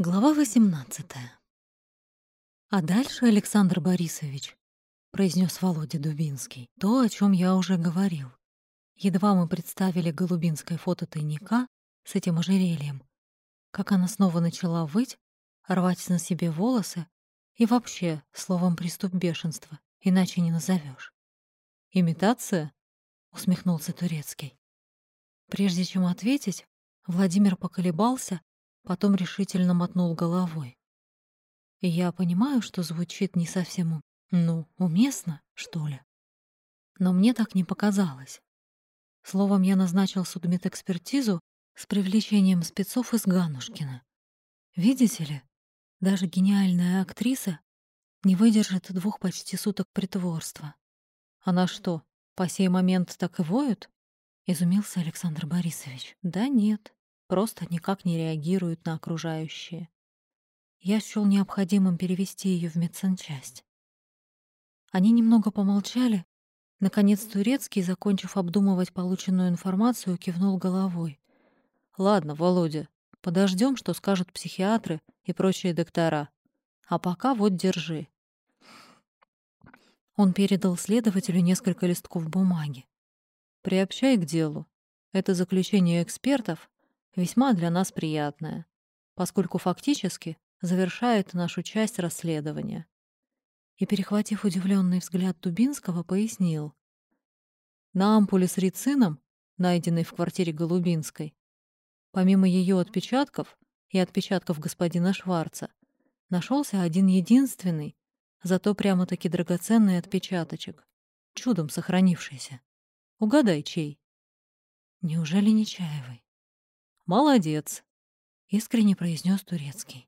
Глава 18. А дальше, Александр Борисович, произнес Володя Дубинский, то, о чем я уже говорил. Едва мы представили голубинское фото тайника с этим ожерельем, как она снова начала выть, рвать на себе волосы и вообще, словом, приступ бешенства, иначе не назовешь. «Имитация?» — усмехнулся Турецкий. Прежде чем ответить, Владимир поколебался, потом решительно мотнул головой. Я понимаю, что звучит не совсем, ну, уместно, что ли. Но мне так не показалось. Словом, я назначил судмедэкспертизу с привлечением спецов из Ганушкина. Видите ли, даже гениальная актриса не выдержит двух почти суток притворства. Она что, по сей момент так и воют? Изумился Александр Борисович. Да нет, просто никак не реагируют на окружающее. Я счёл необходимым перевести ее в медсанчасть. Они немного помолчали. Наконец Турецкий, закончив обдумывать полученную информацию, кивнул головой. «Ладно, Володя, подождем, что скажут психиатры и прочие доктора. А пока вот держи». Он передал следователю несколько листков бумаги. «Приобщай к делу. Это заключение экспертов, весьма для нас приятное, поскольку фактически завершает нашу часть расследования. И, перехватив удивленный взгляд Дубинского, пояснил. На ампуле с рицином, найденной в квартире Голубинской, помимо ее отпечатков и отпечатков господина Шварца, нашелся один единственный, зато прямо-таки драгоценный отпечаточек, чудом сохранившийся. Угадай, чей? Неужели Нечаевой? «Молодец», — искренне произнес Турецкий.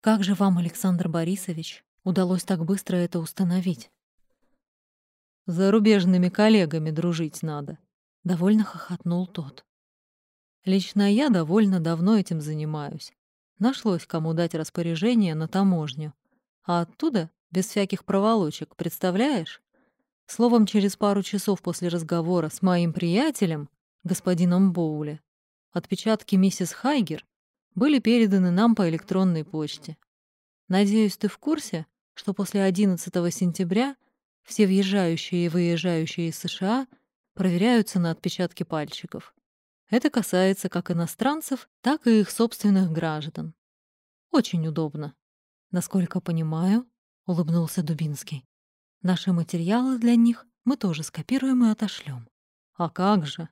«Как же вам, Александр Борисович, удалось так быстро это установить?» «Зарубежными коллегами дружить надо», — довольно хохотнул тот. «Лично я довольно давно этим занимаюсь. Нашлось, кому дать распоряжение на таможню. А оттуда, без всяких проволочек, представляешь? Словом, через пару часов после разговора с моим приятелем господином Боуле, отпечатки миссис Хайгер были переданы нам по электронной почте. Надеюсь, ты в курсе, что после 11 сентября все въезжающие и выезжающие из США проверяются на отпечатки пальчиков. Это касается как иностранцев, так и их собственных граждан. Очень удобно. Насколько понимаю, улыбнулся Дубинский. Наши материалы для них мы тоже скопируем и отошлем. А как же?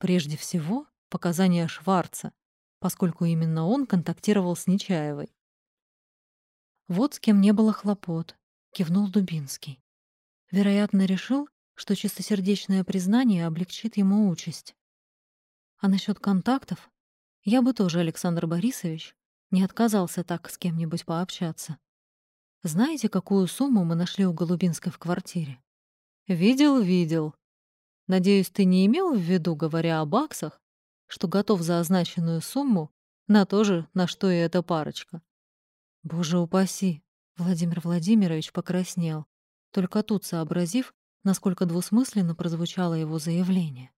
Прежде всего, показания Шварца, поскольку именно он контактировал с Нечаевой. «Вот с кем не было хлопот», — кивнул Дубинский. Вероятно, решил, что чистосердечное признание облегчит ему участь. А насчет контактов я бы тоже, Александр Борисович, не отказался так с кем-нибудь пообщаться. Знаете, какую сумму мы нашли у Голубинской в квартире? Видел, видел, Надеюсь, ты не имел в виду, говоря о баксах, что готов за означенную сумму на то же, на что и эта парочка. Боже упаси! Владимир Владимирович покраснел, только тут сообразив, насколько двусмысленно прозвучало его заявление.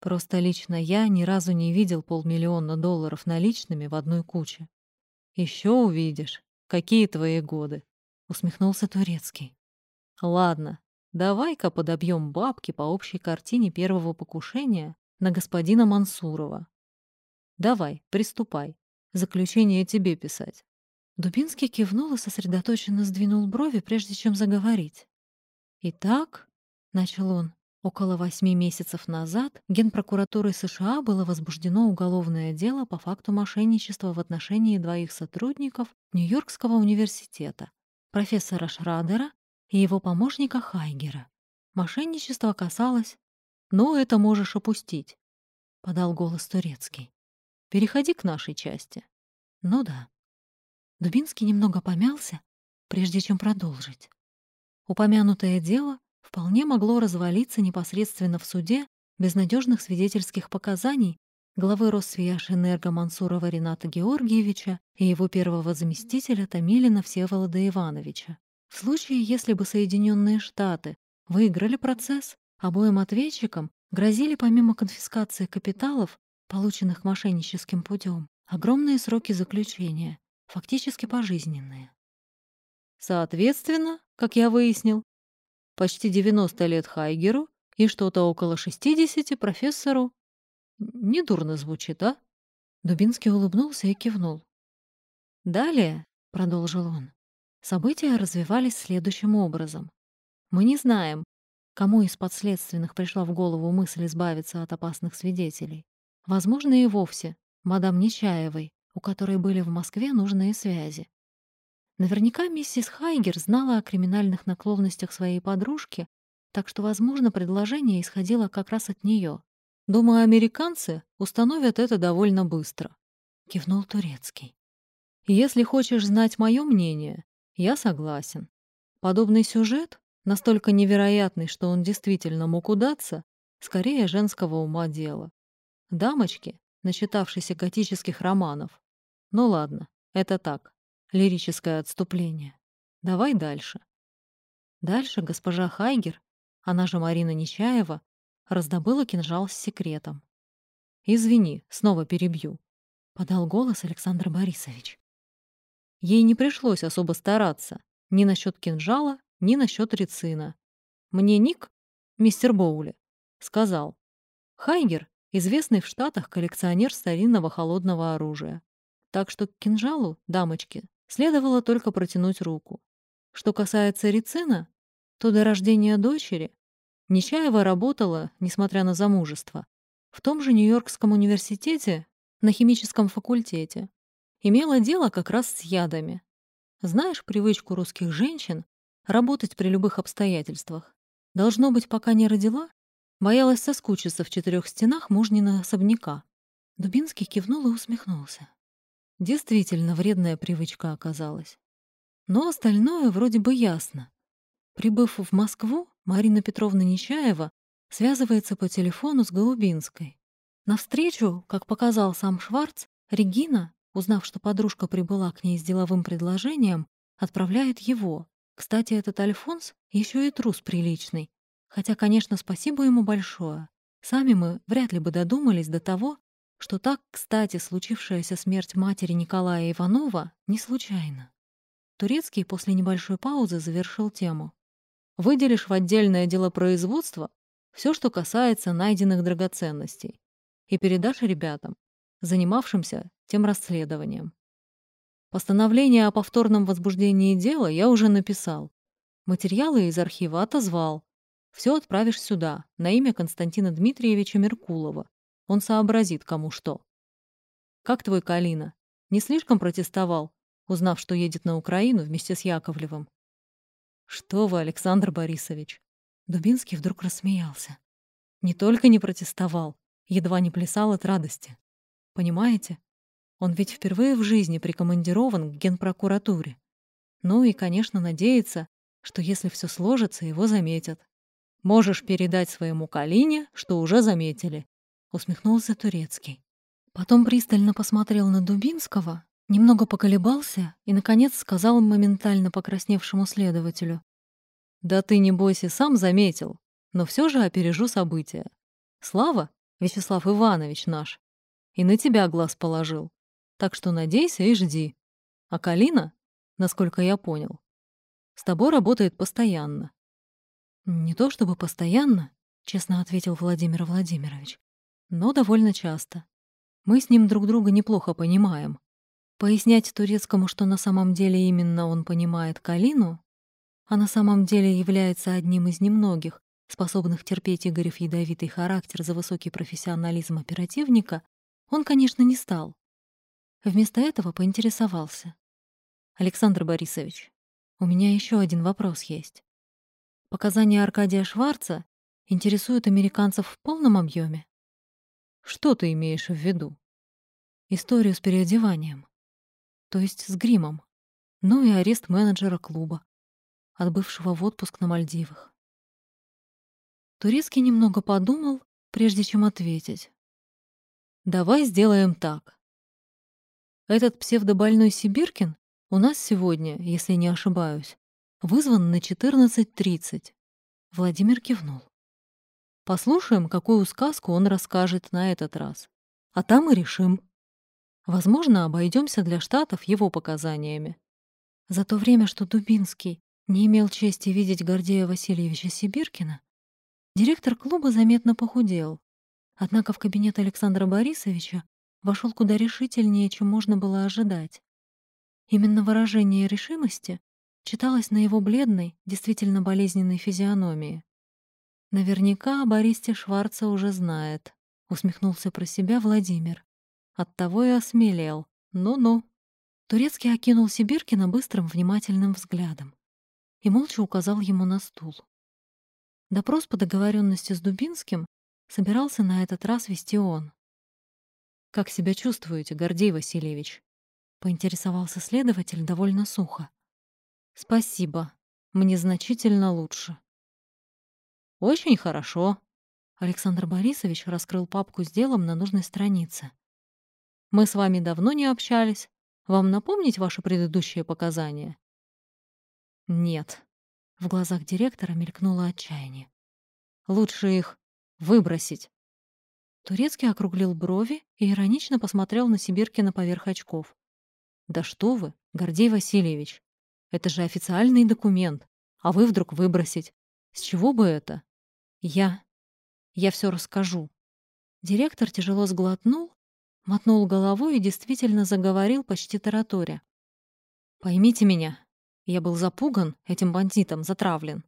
Просто лично я ни разу не видел полмиллиона долларов наличными в одной куче. Еще увидишь, какие твои годы, усмехнулся Турецкий. Ладно, Давай-ка подобьем бабки по общей картине первого покушения на господина Мансурова. Давай, приступай. Заключение тебе писать. Дубинский кивнул и сосредоточенно сдвинул брови, прежде чем заговорить. «Итак», — начал он, — около восьми месяцев назад Генпрокуратурой США было возбуждено уголовное дело по факту мошенничества в отношении двоих сотрудников Нью-Йоркского университета, профессора Шрадера и его помощника Хайгера. Мошенничество касалось... «Ну, это можешь опустить», — подал голос турецкий. «Переходи к нашей части». «Ну да». Дубинский немного помялся, прежде чем продолжить. Упомянутое дело вполне могло развалиться непосредственно в суде без надежных свидетельских показаний главы Росвияжэнерго Мансурова Рената Георгиевича и его первого заместителя Томилина Всеволода Ивановича. В случае, если бы Соединенные Штаты выиграли процесс, обоим ответчикам грозили помимо конфискации капиталов, полученных мошенническим путем, Огромные сроки заключения, фактически пожизненные. Соответственно, как я выяснил, почти 90 лет Хайгеру и что-то около 60 профессору. Недурно звучит, а? Дубинский улыбнулся и кивнул. Далее, продолжил он, события развивались следующим образом. Мы не знаем, кому из подследственных пришла в голову мысль избавиться от опасных свидетелей. Возможно, и вовсе мадам Нечаевой, у которой были в Москве нужные связи. Наверняка миссис Хайгер знала о криминальных наклонностях своей подружки, так что, возможно, предложение исходило как раз от нее. Думаю, американцы установят это довольно быстро», — кивнул Турецкий. «Если хочешь знать мое мнение, я согласен. Подобный сюжет, настолько невероятный, что он действительно мог удаться, скорее женского ума дело. Дамочки, начитавшиеся готических романов. Ну ладно, это так, лирическое отступление. Давай дальше. Дальше госпожа Хайгер, она же Марина Нечаева, раздобыла кинжал с секретом. «Извини, снова перебью», — подал голос Александр Борисович. Ей не пришлось особо стараться ни насчет кинжала, ни насчет рецина. Мне Ник, мистер Боули, сказал, Хайгер — известный в Штатах коллекционер старинного холодного оружия. Так что к кинжалу, дамочки, следовало только протянуть руку. Что касается рецина, то до рождения дочери Нечаева работала, несмотря на замужество, в том же Нью-Йоркском университете на химическом факультете. Имела дело как раз с ядами. Знаешь привычку русских женщин работать при любых обстоятельствах? Должно быть, пока не родила, боялась соскучиться в четырех стенах мужнина особняка. Дубинский кивнул и усмехнулся. Действительно, вредная привычка оказалась. Но остальное вроде бы ясно. Прибыв в Москву, Марина Петровна Нечаева связывается по телефону с Голубинской. Навстречу, как показал сам Шварц, Регина, узнав, что подружка прибыла к ней с деловым предложением, отправляет его. Кстати, этот Альфонс еще и трус приличный. Хотя, конечно, спасибо ему большое. Сами мы вряд ли бы додумались до того, что так, кстати, случившаяся смерть матери Николая Иванова не случайна. Турецкий после небольшой паузы завершил тему. Выделишь в отдельное дело производства все, что касается найденных драгоценностей, и передашь ребятам, занимавшимся тем расследованием. Постановление о повторном возбуждении дела я уже написал. Материалы из архива отозвал. Все отправишь сюда, на имя Константина Дмитриевича Меркулова. Он сообразит, кому что. Как твой Калина? Не слишком протестовал, узнав, что едет на Украину вместе с Яковлевым? «Что вы, Александр Борисович?» Дубинский вдруг рассмеялся. Не только не протестовал, едва не плясал от радости. Понимаете? Он ведь впервые в жизни прикомандирован к генпрокуратуре. Ну и, конечно, надеется, что если все сложится, его заметят. «Можешь передать своему Калине, что уже заметили», — усмехнулся Турецкий. Потом пристально посмотрел на Дубинского Немного поколебался и, наконец, сказал моментально покрасневшему следователю. «Да ты, не бойся, сам заметил, но все же опережу события. Слава, Вячеслав Иванович наш, и на тебя глаз положил. Так что надейся и жди. А Калина, насколько я понял, с тобой работает постоянно». «Не то чтобы постоянно», — честно ответил Владимир Владимирович, «но довольно часто. Мы с ним друг друга неплохо понимаем. Пояснять турецкому, что на самом деле именно он понимает Калину, а на самом деле является одним из немногих, способных терпеть Игорев ядовитый характер за высокий профессионализм оперативника, он, конечно, не стал. Вместо этого поинтересовался. «Александр Борисович, у меня еще один вопрос есть. Показания Аркадия Шварца интересуют американцев в полном объеме. Что ты имеешь в виду? Историю с переодеванием то есть с гримом. Ну и арест менеджера клуба, отбывшего в отпуск на Мальдивах. Турецкий немного подумал, прежде чем ответить. «Давай сделаем так. Этот псевдобольной Сибиркин у нас сегодня, если не ошибаюсь, вызван на 14.30». Владимир кивнул. «Послушаем, какую сказку он расскажет на этот раз. А там и решим». Возможно, обойдемся для Штатов его показаниями. За то время, что Дубинский не имел чести видеть Гордея Васильевича Сибиркина, директор клуба заметно похудел. Однако в кабинет Александра Борисовича вошел куда решительнее, чем можно было ожидать. Именно выражение решимости читалось на его бледной, действительно болезненной физиономии. Наверняка о Бористе Шварца уже знает, усмехнулся про себя Владимир. Оттого и осмелел. Ну-ну. Турецкий окинул Сибиркина быстрым, внимательным взглядом и молча указал ему на стул. Допрос по договоренности с Дубинским собирался на этот раз вести он. «Как себя чувствуете, Гордей Васильевич?» — поинтересовался следователь довольно сухо. «Спасибо. Мне значительно лучше». «Очень хорошо». Александр Борисович раскрыл папку с делом на нужной странице. «Мы с вами давно не общались. Вам напомнить ваши предыдущие показания?» «Нет». В глазах директора мелькнуло отчаяние. «Лучше их выбросить». Турецкий округлил брови и иронично посмотрел на Сибиркина поверх очков. «Да что вы, Гордей Васильевич, это же официальный документ, а вы вдруг выбросить. С чего бы это? Я... Я все расскажу». Директор тяжело сглотнул, мотнул головой и действительно заговорил почти тараторя. «Поймите меня, я был запуган этим бандитом, затравлен.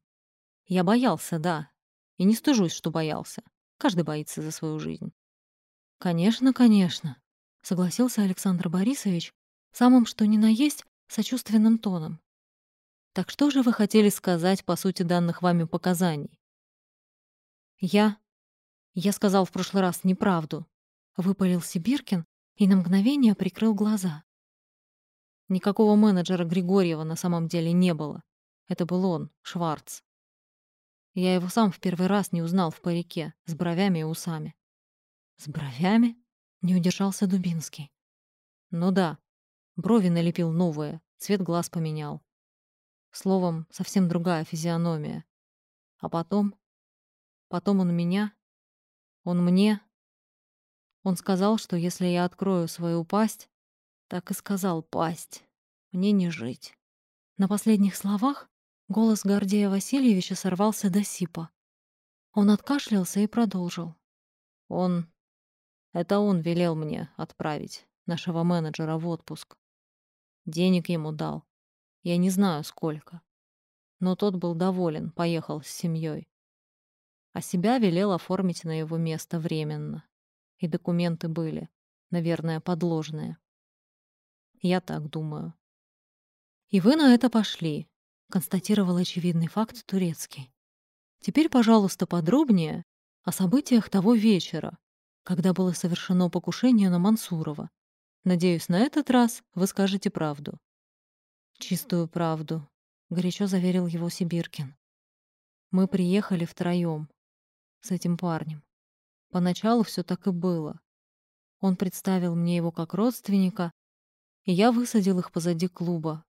Я боялся, да, и не стыжусь, что боялся. Каждый боится за свою жизнь. «Конечно, конечно», — согласился Александр Борисович самым что ни на есть сочувственным тоном. «Так что же вы хотели сказать по сути данных вами показаний?» «Я... я сказал в прошлый раз неправду», — выпалил Сибиркин и на мгновение прикрыл глаза. Никакого менеджера Григорьева на самом деле не было. Это был он, Шварц. Я его сам в первый раз не узнал в парике, с бровями и усами. С бровями? Не удержался Дубинский. Ну да, брови налепил новые, цвет глаз поменял. Словом, совсем другая физиономия. А потом... Потом он меня... Он мне... Он сказал, что если я открою свою пасть... Так и сказал пасть. Мне не жить. На последних словах Голос Гордея Васильевича сорвался до сипа. Он откашлялся и продолжил. Он... Это он велел мне отправить нашего менеджера в отпуск. Денег ему дал. Я не знаю, сколько. Но тот был доволен, поехал с семьей. А себя велел оформить на его место временно. И документы были, наверное, подложные. Я так думаю. И вы на это пошли, констатировал очевидный факт турецкий. Теперь, пожалуйста, подробнее о событиях того вечера, когда было совершено покушение на Мансурова. Надеюсь, на этот раз вы скажете правду. Чистую правду, горячо заверил его Сибиркин. Мы приехали втроем с этим парнем. Поначалу все так и было. Он представил мне его как родственника, и я высадил их позади клуба,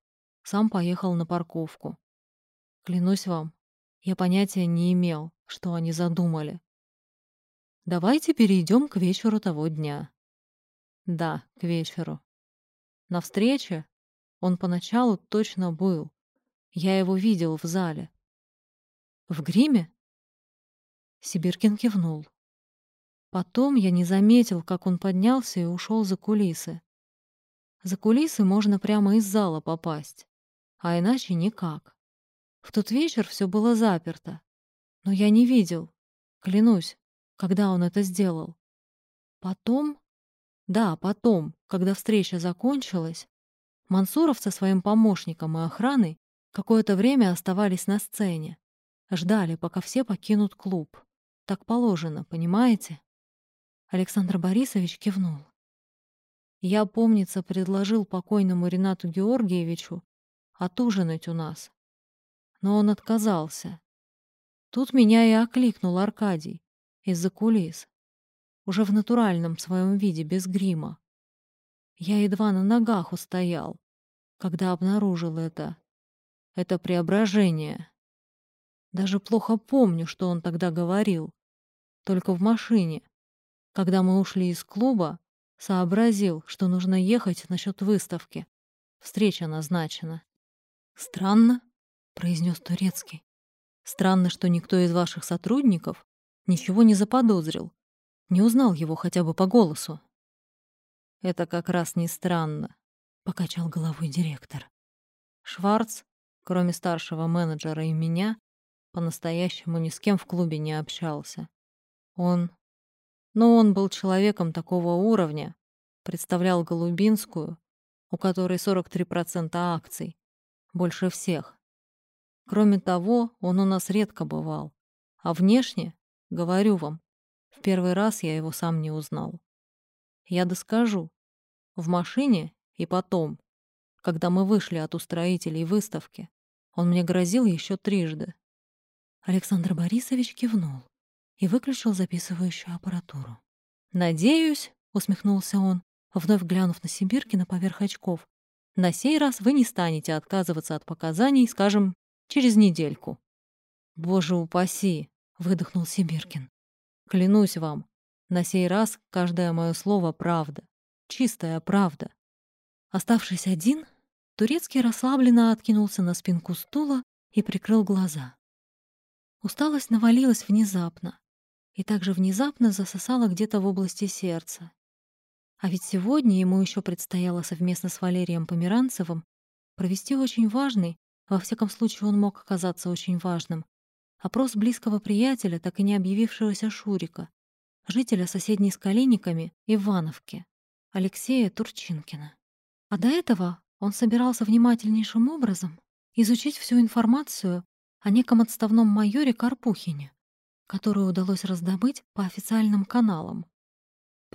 сам поехал на парковку. Клянусь вам, я понятия не имел, что они задумали. Давайте перейдем к вечеру того дня. Да, к вечеру. На встрече он поначалу точно был. Я его видел в зале. В гриме? Сибиркин кивнул. Потом я не заметил, как он поднялся и ушел за кулисы. За кулисы можно прямо из зала попасть а иначе никак. В тот вечер все было заперто, но я не видел, клянусь, когда он это сделал. Потом, да, потом, когда встреча закончилась, Мансуров со своим помощником и охраной какое-то время оставались на сцене, ждали, пока все покинут клуб. Так положено, понимаете? Александр Борисович кивнул. Я, помнится, предложил покойному Ренату Георгиевичу отужинать у нас. Но он отказался. Тут меня и окликнул Аркадий из-за кулис. Уже в натуральном своем виде, без грима. Я едва на ногах устоял, когда обнаружил это. Это преображение. Даже плохо помню, что он тогда говорил. Только в машине. Когда мы ушли из клуба, Сообразил, что нужно ехать насчет выставки. Встреча назначена. Странно, произнес турецкий. Странно, что никто из ваших сотрудников ничего не заподозрил, не узнал его хотя бы по голосу. Это как раз не странно, покачал головой директор. Шварц, кроме старшего менеджера и меня, по-настоящему ни с кем в клубе не общался. Он но он был человеком такого уровня, представлял Голубинскую, у которой 43% акций, больше всех. Кроме того, он у нас редко бывал, а внешне, говорю вам, в первый раз я его сам не узнал. Я доскажу. В машине и потом, когда мы вышли от устроителей выставки, он мне грозил еще трижды. Александр Борисович кивнул и выключил записывающую аппаратуру. «Надеюсь», — усмехнулся он, вновь глянув на Сибиркина поверх очков, «на сей раз вы не станете отказываться от показаний, скажем, через недельку». «Боже упаси!» — выдохнул Сибиркин. «Клянусь вам, на сей раз каждое мое слово — правда. Чистая правда». Оставшись один, Турецкий расслабленно откинулся на спинку стула и прикрыл глаза. Усталость навалилась внезапно и также внезапно засосала где-то в области сердца. А ведь сегодня ему еще предстояло совместно с Валерием Померанцевым провести очень важный, во всяком случае он мог оказаться очень важным, опрос близкого приятеля, так и не объявившегося Шурика, жителя соседней с Калиниками Ивановки, Алексея Турчинкина. А до этого он собирался внимательнейшим образом изучить всю информацию о неком отставном майоре Карпухине, которую удалось раздобыть по официальным каналам.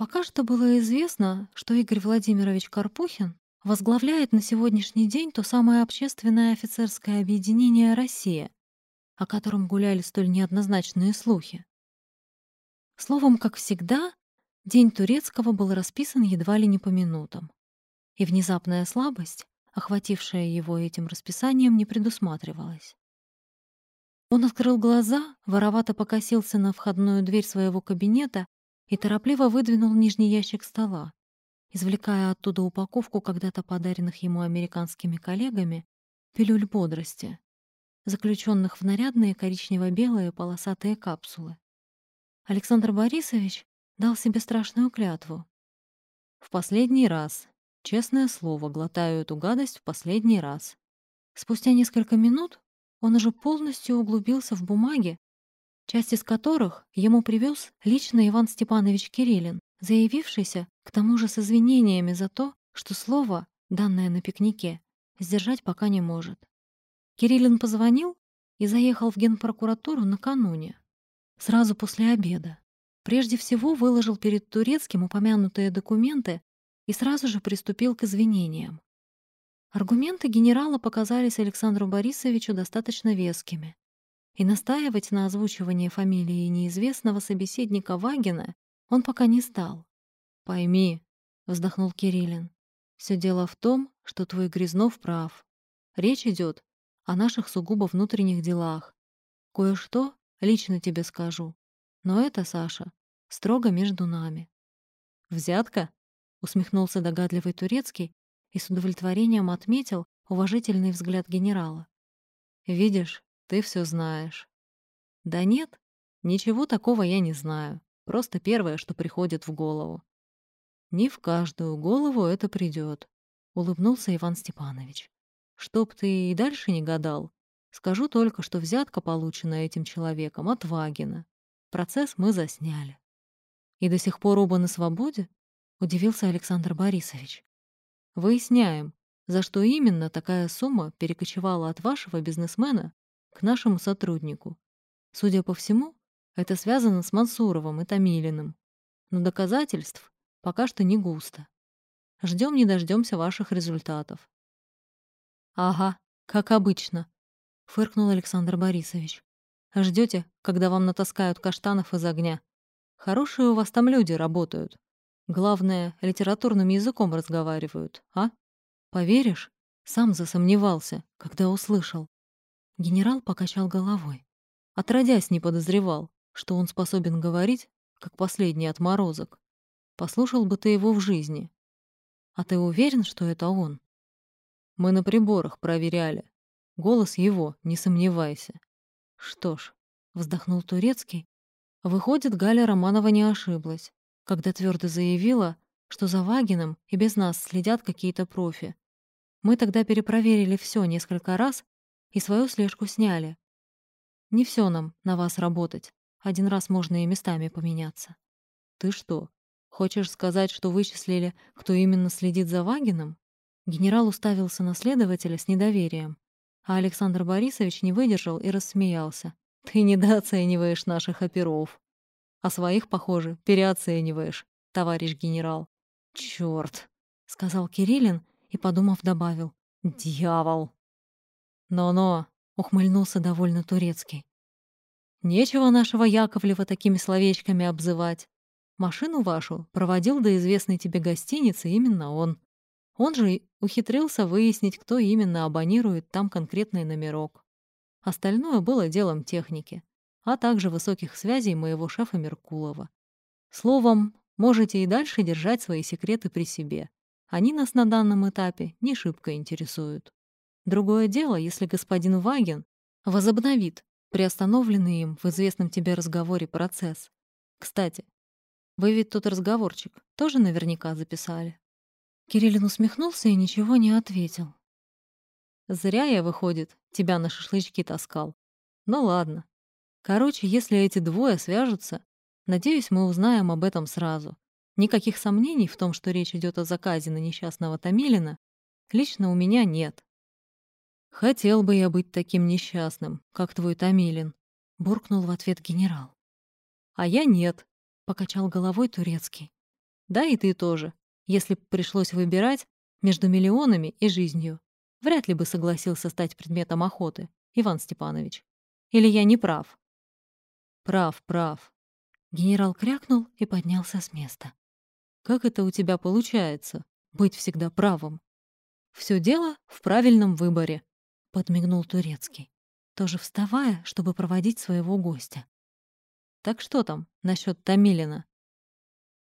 Пока что было известно, что Игорь Владимирович Карпухин возглавляет на сегодняшний день то самое общественное офицерское объединение «Россия», о котором гуляли столь неоднозначные слухи. Словом, как всегда, День Турецкого был расписан едва ли не по минутам. И внезапная слабость, охватившая его этим расписанием, не предусматривалась. Он открыл глаза, воровато покосился на входную дверь своего кабинета и торопливо выдвинул нижний ящик стола, извлекая оттуда упаковку когда-то подаренных ему американскими коллегами пилюль бодрости, заключенных в нарядные коричнево-белые полосатые капсулы. Александр Борисович дал себе страшную клятву. В последний раз, честное слово, глотаю эту гадость в последний раз. Спустя несколько минут он уже полностью углубился в бумаги, часть из которых ему привез лично Иван Степанович Кириллин, заявившийся к тому же с извинениями за то, что слово, данное на пикнике, сдержать пока не может. Кириллин позвонил и заехал в генпрокуратуру накануне, сразу после обеда. Прежде всего выложил перед турецким упомянутые документы и сразу же приступил к извинениям. Аргументы генерала показались Александру Борисовичу достаточно вескими. И настаивать на озвучивании фамилии неизвестного собеседника Вагина он пока не стал. «Пойми», — вздохнул Кириллин, — «все дело в том, что твой Грязнов прав. Речь идет о наших сугубо внутренних делах. Кое-что лично тебе скажу. Но это, Саша, строго между нами». «Взятка?» — усмехнулся догадливый турецкий, и с удовлетворением отметил уважительный взгляд генерала. «Видишь, ты все знаешь». «Да нет, ничего такого я не знаю. Просто первое, что приходит в голову». «Не в каждую голову это придет», — улыбнулся Иван Степанович. «Чтоб ты и дальше не гадал, скажу только, что взятка получена этим человеком от Вагина. Процесс мы засняли». «И до сих пор оба на свободе?» — удивился Александр Борисович. Выясняем, за что именно такая сумма перекочевала от вашего бизнесмена к нашему сотруднику. Судя по всему, это связано с Мансуровым и Томилиным. Но доказательств пока что не густо. Ждем не дождемся ваших результатов. Ага, как обычно, фыркнул Александр Борисович. Ждете, когда вам натаскают каштанов из огня. Хорошие у вас там люди работают. Главное, литературным языком разговаривают, а? Поверишь? Сам засомневался, когда услышал. Генерал покачал головой. Отродясь не подозревал, что он способен говорить, как последний отморозок. Послушал бы ты его в жизни. А ты уверен, что это он? Мы на приборах проверяли. Голос его, не сомневайся. Что ж, вздохнул Турецкий. Выходит, Галя Романова не ошиблась, когда твердо заявила, что за Вагином и без нас следят какие-то профи. Мы тогда перепроверили все несколько раз и свою слежку сняли. Не все нам на вас работать. Один раз можно и местами поменяться. Ты что, хочешь сказать, что вычислили, кто именно следит за Вагином? Генерал уставился на следователя с недоверием, а Александр Борисович не выдержал и рассмеялся. Ты недооцениваешь наших оперов. А своих, похоже, переоцениваешь, товарищ генерал. Чёрт, сказал Кириллин и, подумав, добавил. Дьявол. Но-но, ухмыльнулся довольно турецкий. Нечего нашего Яковлева такими словечками обзывать. Машину вашу проводил до известной тебе гостиницы именно он. Он же ухитрился выяснить, кто именно абонирует там конкретный номерок. Остальное было делом техники, а также высоких связей моего шефа Меркулова. Словом, можете и дальше держать свои секреты при себе. Они нас на данном этапе не шибко интересуют. Другое дело, если господин Ваген возобновит приостановленный им в известном тебе разговоре процесс. Кстати, вы ведь тот разговорчик тоже наверняка записали. Кириллин усмехнулся и ничего не ответил. Зря я, выходит, тебя на шашлычки таскал. Ну ладно. Короче, если эти двое свяжутся, надеюсь, мы узнаем об этом сразу. Никаких сомнений в том, что речь идет о заказе на несчастного Томилина, лично у меня нет. «Хотел бы я быть таким несчастным, как твой Томилин», — буркнул в ответ генерал. «А я нет», — покачал головой турецкий. «Да и ты тоже. Если б пришлось выбирать между миллионами и жизнью, вряд ли бы согласился стать предметом охоты, Иван Степанович. Или я не прав?» «Прав, прав». Генерал крякнул и поднялся с места. «Как это у тебя получается, быть всегда правым?» Все дело в правильном выборе», подмигнул Турецкий, тоже вставая, чтобы проводить своего гостя. Так что там насчет Томилина?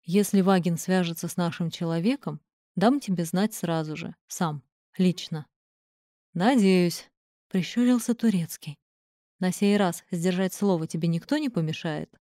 Если Вагин свяжется с нашим человеком, дам тебе знать сразу же, сам, лично. Надеюсь, прищурился Турецкий. На сей раз сдержать слово тебе никто не помешает.